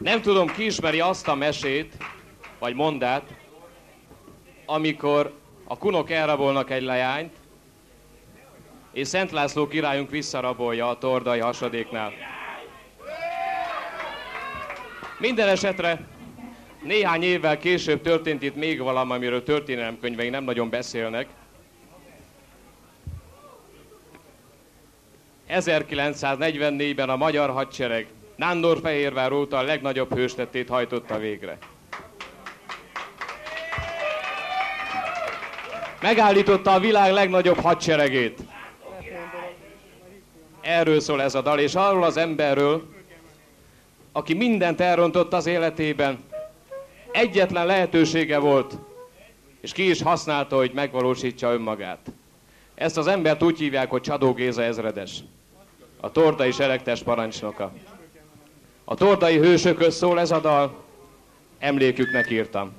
Nem tudom, ki ismeri azt a mesét, vagy mondát, amikor a kunok elrabolnak egy lejányt, és Szent László királyunk visszarabolja a tordai hasadéknál. Minden esetre néhány évvel később történt itt még valami, amiről történelemkönyveink nem nagyon beszélnek. 1944-ben a magyar hadsereg Nándorfehérvár óta a legnagyobb hőstettét hajtotta végre. Megállította a világ legnagyobb hadseregét. Erről szól ez a dal, és arról az emberről, aki mindent elrontott az életében, egyetlen lehetősége volt, és ki is használta, hogy megvalósítsa önmagát. Ezt az embert úgy hívják, hogy Csadó Géza ezredes, a tordai seregtes parancsnoka. A tordai hősökös szól ez a dal, emléküknek írtam.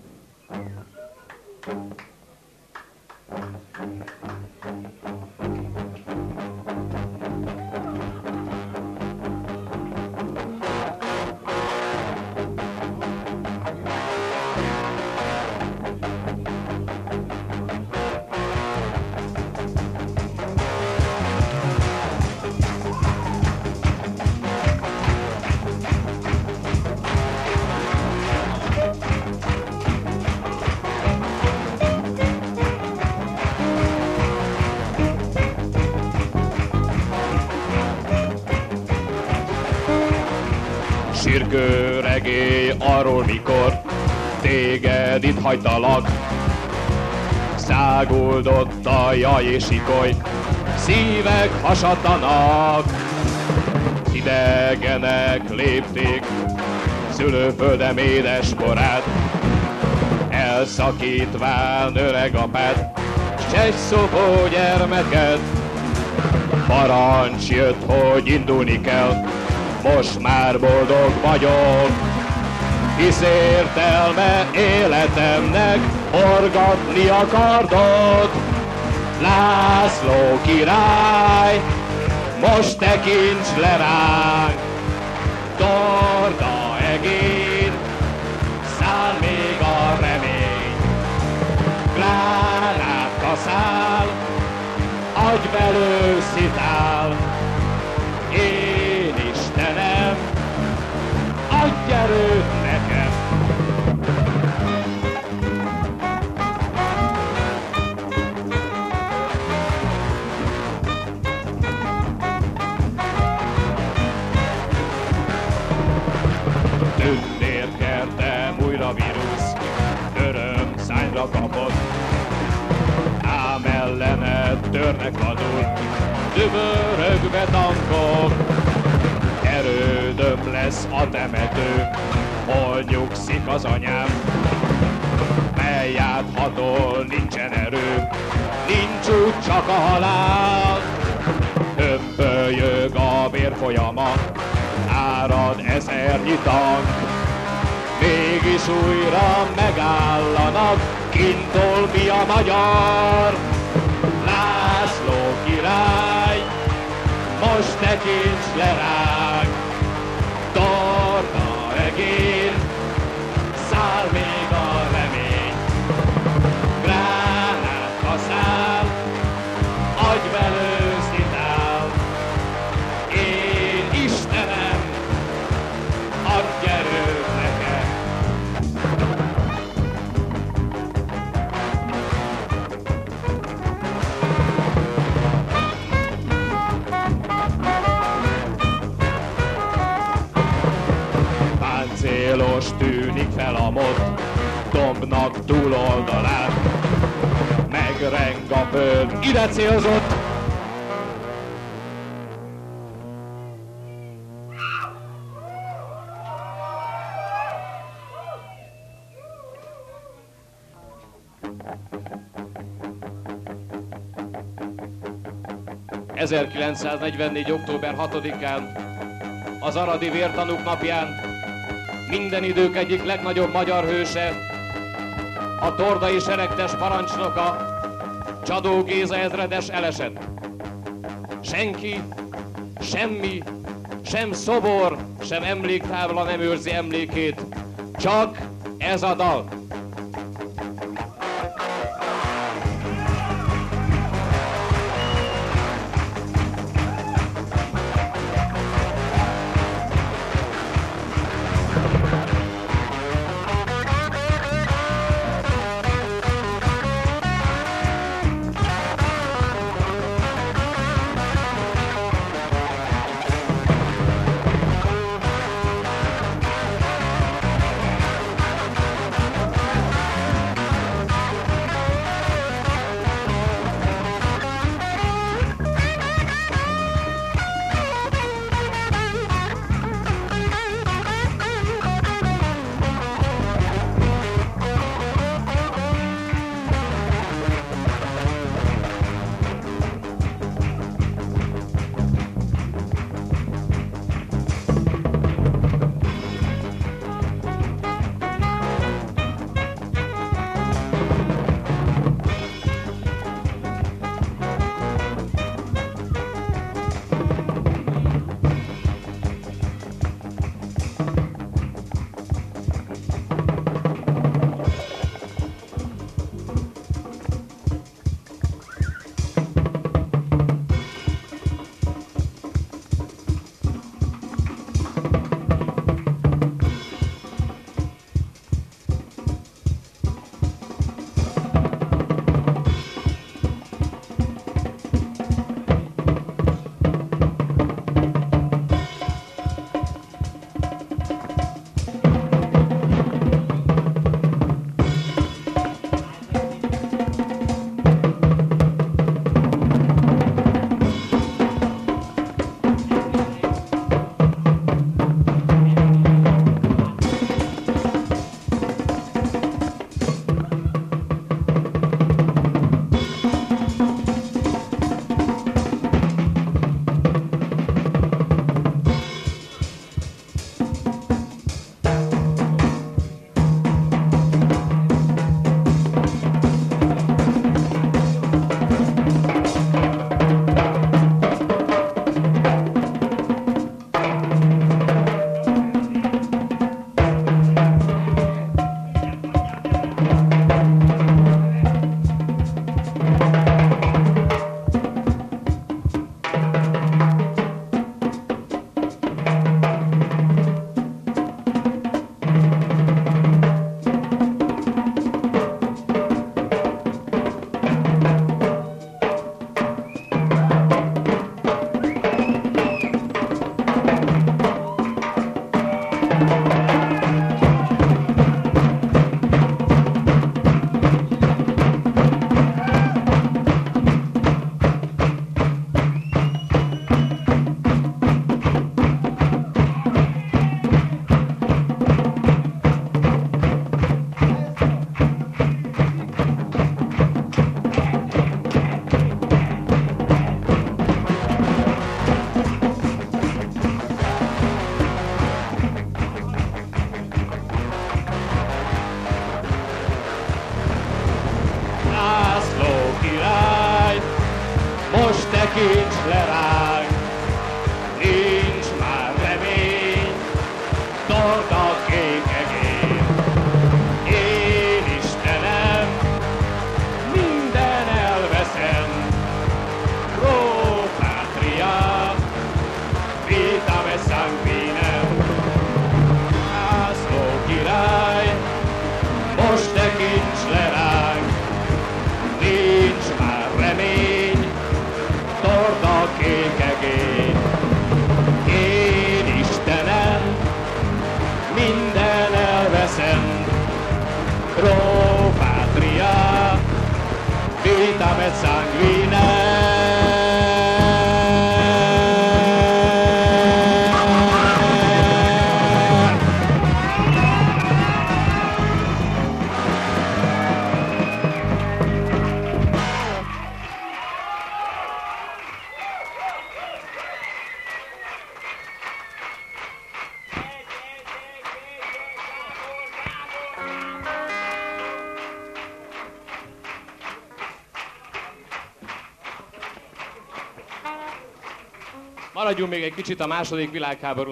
Sirkő regély arról, mikor téged itt hagytalak. Száguldott a jaj és ikoly, szívek hasatanak. Idegenek lépték szülőföldem édes korát, elszakítván öreg apád, s egy szopó gyermeket. Parancs jött, hogy indulni kell, most már boldog vagyok. Hisz értelme életemnek forgatni a kardot. László király, most tekints le ránk, Torda egén, száll még a remény. Klárát kaszál, agybel őszitál, én adj erőt nekem. Tündérkertem újra vírusz, öröm szányra kapott. Ám ellene törnek vadul, dübörögve tankok. Lesz a temető, hol nyugszik az anyám. Mely áthatol, nincsen erő, nincs úgy csak a halál. Hömpölyög a vérfolyama, árad ezernyi tank. Mégis újra megállanak, kintól mi a magyar. László király, most tekints le ránk. Páncélos tűnik fel a mot, dombnak túloldalán. Megreng a föld, ide célzott, ...1944. október 6-án, az Aradi Vértanúk napján minden idők egyik legnagyobb magyar hőse, a tordai seregtes parancsnoka, Csadó Géza ezredes elesett. Senki, semmi, sem szobor, sem emléktábla nem őrzi emlékét, csak ez a dal. vita per sanguine. Maradjunk még egy kicsit a második világháború